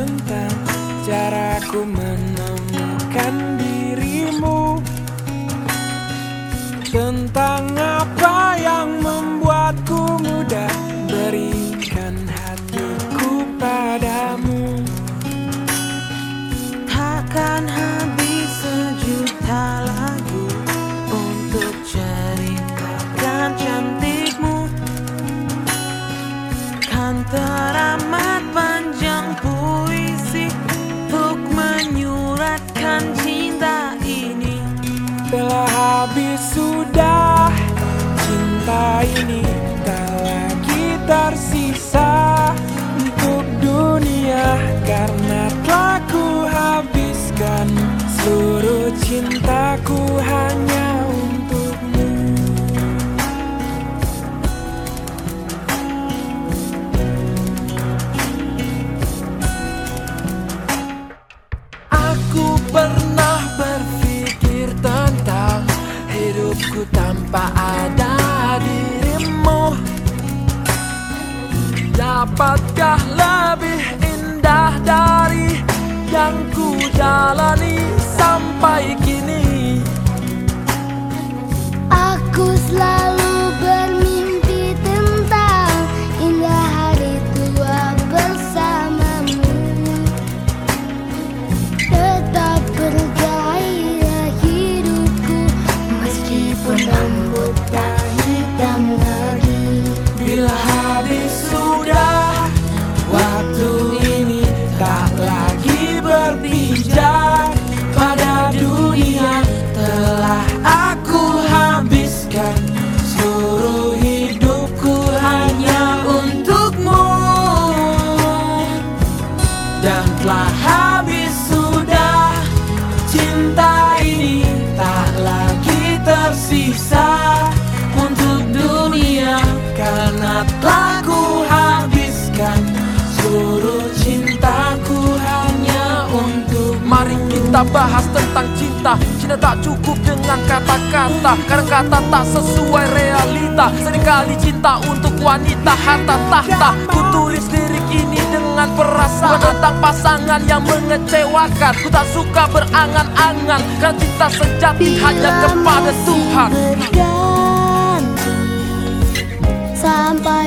tentang caraku menemukan dirimu. Tentang apa yang membuatku mudah berikan hatiku padamu. Takkan habis sejuta lagu untuk ceritakan cantikmu. Kan terang Ini tak lagi tersisa Untuk dunia Karena telah ku habiskan Seluruh cintaku hanya untukmu. Aku pernah berpikir tentang hidupku tanpa ada Dapatkah lebih indah dari yang ku jalani sampai kini Cinta ini tak lagi tersisa Untuk dunia Karena Seluruh cintaku hanya untuk bahas tentang cinta. Cinta tak cukup dengan kata-kata. Karena kata tak sesuai realita. Seringkali cinta untuk wanita harta tahta. Ku tulis lirik ini dengan perasaan Tentang pasangan yang mengecewakan Ku tak suka berangan-angan Karena cinta sejati hanya Bila kepada masih Tuhan. berganti Sampai